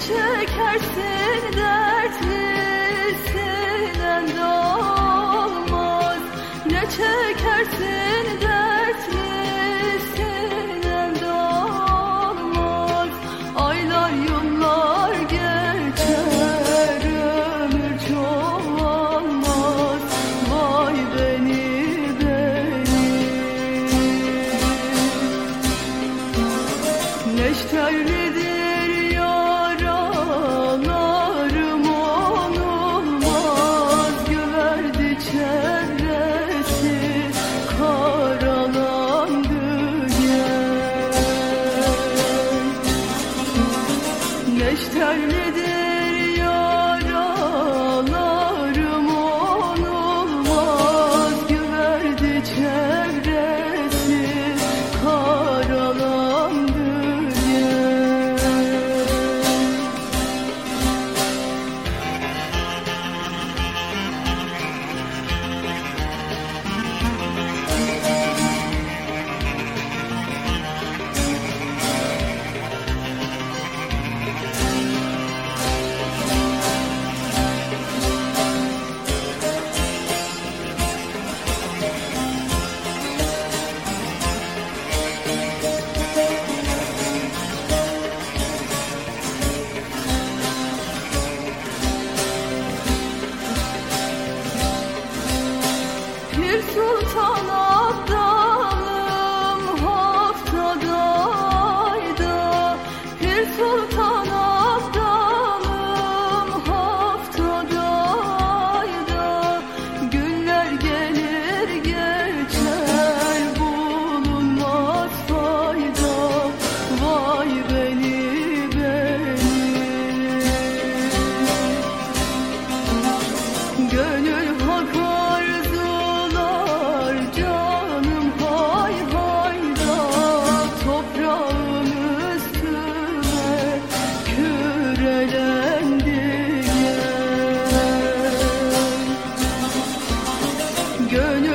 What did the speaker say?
çekersin dertlisinden de olmaz. Ne çekersin dertlisinden de olmaz. Aylar yıllar geçer ömür çoğalmaz. Vay beni beni. Neşterlidir Neşterlidir Sultan gönül